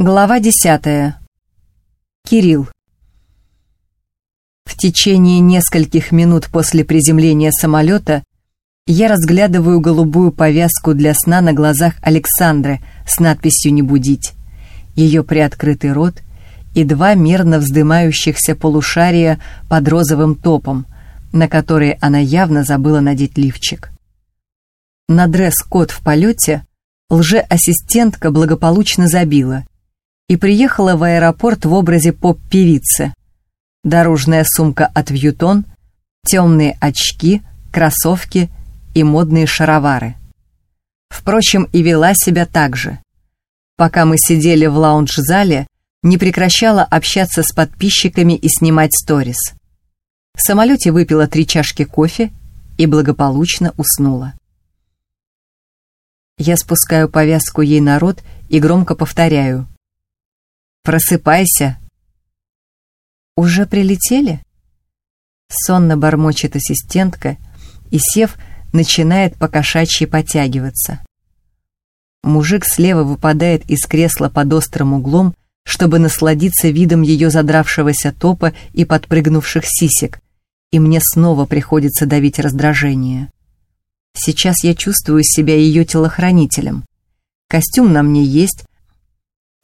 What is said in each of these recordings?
Глава десятая. Кирилл. В течение нескольких минут после приземления самолета я разглядываю голубую повязку для сна на глазах Александры с надписью «Не будить», ее приоткрытый рот и два мерно вздымающихся полушария под розовым топом, на которые она явно забыла надеть лифчик. На дресс-код в полете лже-ассистентка благополучно забила – и приехала в аэропорт в образе поп-певицы. Дорожная сумка от Вьютон, темные очки, кроссовки и модные шаровары. Впрочем, и вела себя так же. Пока мы сидели в лаунж-зале, не прекращала общаться с подписчиками и снимать сторис. В самолете выпила три чашки кофе и благополучно уснула. Я спускаю повязку ей на рот и громко повторяю. Просыпайся!» «Уже прилетели?» Сонно бормочет ассистентка и, сев, начинает покошачьи потягиваться. Мужик слева выпадает из кресла под острым углом, чтобы насладиться видом ее задравшегося топа и подпрыгнувших сисек, и мне снова приходится давить раздражение. Сейчас я чувствую себя ее телохранителем. Костюм на мне есть,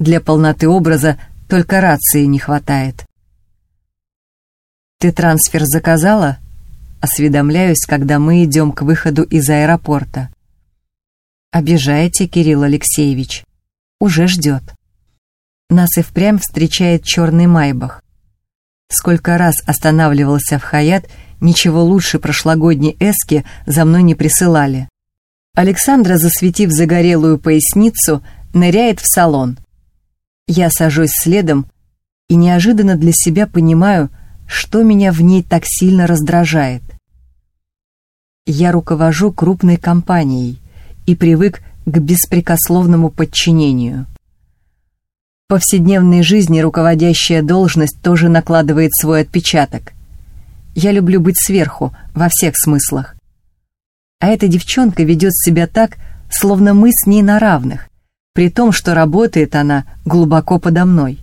для полноты образа только рации не хватает. «Ты трансфер заказала?» Осведомляюсь, когда мы идем к выходу из аэропорта. «Обижаете, Кирилл Алексеевич. Уже ждет». Нас и впрямь встречает черный майбах. Сколько раз останавливался в Хаят, ничего лучше прошлогодней эски за мной не присылали. Александра, засветив загорелую поясницу, ныряет в салон. Я сажусь следом и неожиданно для себя понимаю, что меня в ней так сильно раздражает. Я руковожу крупной компанией и привык к беспрекословному подчинению. В повседневной жизни руководящая должность тоже накладывает свой отпечаток. Я люблю быть сверху, во всех смыслах. А эта девчонка ведет себя так, словно мы с ней на равных, при том, что работает она глубоко подо мной.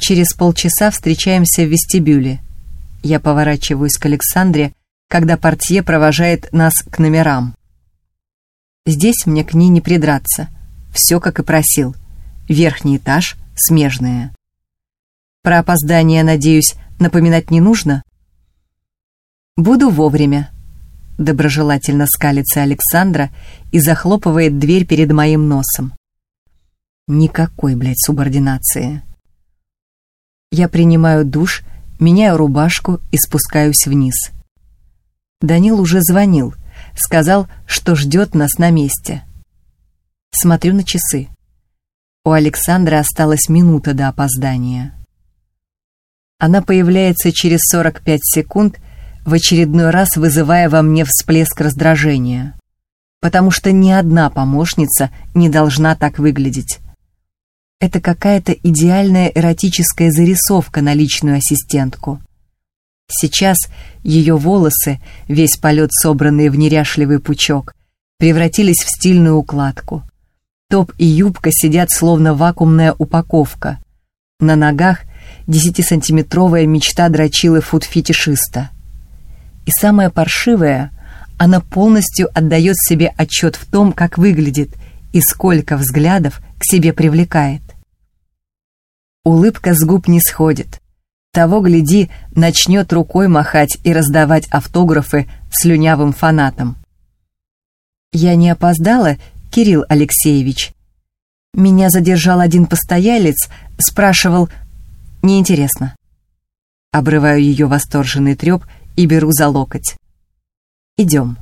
Через полчаса встречаемся в вестибюле. Я поворачиваюсь к Александре, когда портье провожает нас к номерам. Здесь мне к ней не придраться. Все, как и просил. Верхний этаж, смежная. Про опоздание, надеюсь, напоминать не нужно? Буду вовремя. Доброжелательно скалится Александра и захлопывает дверь перед моим носом. Никакой, блядь, субординации. Я принимаю душ, меняю рубашку и спускаюсь вниз. Данил уже звонил, сказал, что ждет нас на месте. Смотрю на часы. У Александры осталась минута до опоздания. Она появляется через 45 секунд в очередной раз вызывая во мне всплеск раздражения. Потому что ни одна помощница не должна так выглядеть. Это какая-то идеальная эротическая зарисовка на личную ассистентку. Сейчас ее волосы, весь полет собранные в неряшливый пучок, превратились в стильную укладку. Топ и юбка сидят словно вакуумная упаковка. На ногах десятисантиметровая мечта дрочилы фуд-фетишиста. И самое паршивое, она полностью отдает себе отчет в том, как выглядит и сколько взглядов к себе привлекает. Улыбка с губ не сходит. Того, гляди, начнет рукой махать и раздавать автографы слюнявым фанатам. «Я не опоздала, Кирилл Алексеевич?» Меня задержал один постоялец, спрашивал «Неинтересно». Обрываю ее восторженный треп и беру за локоть. «Идем».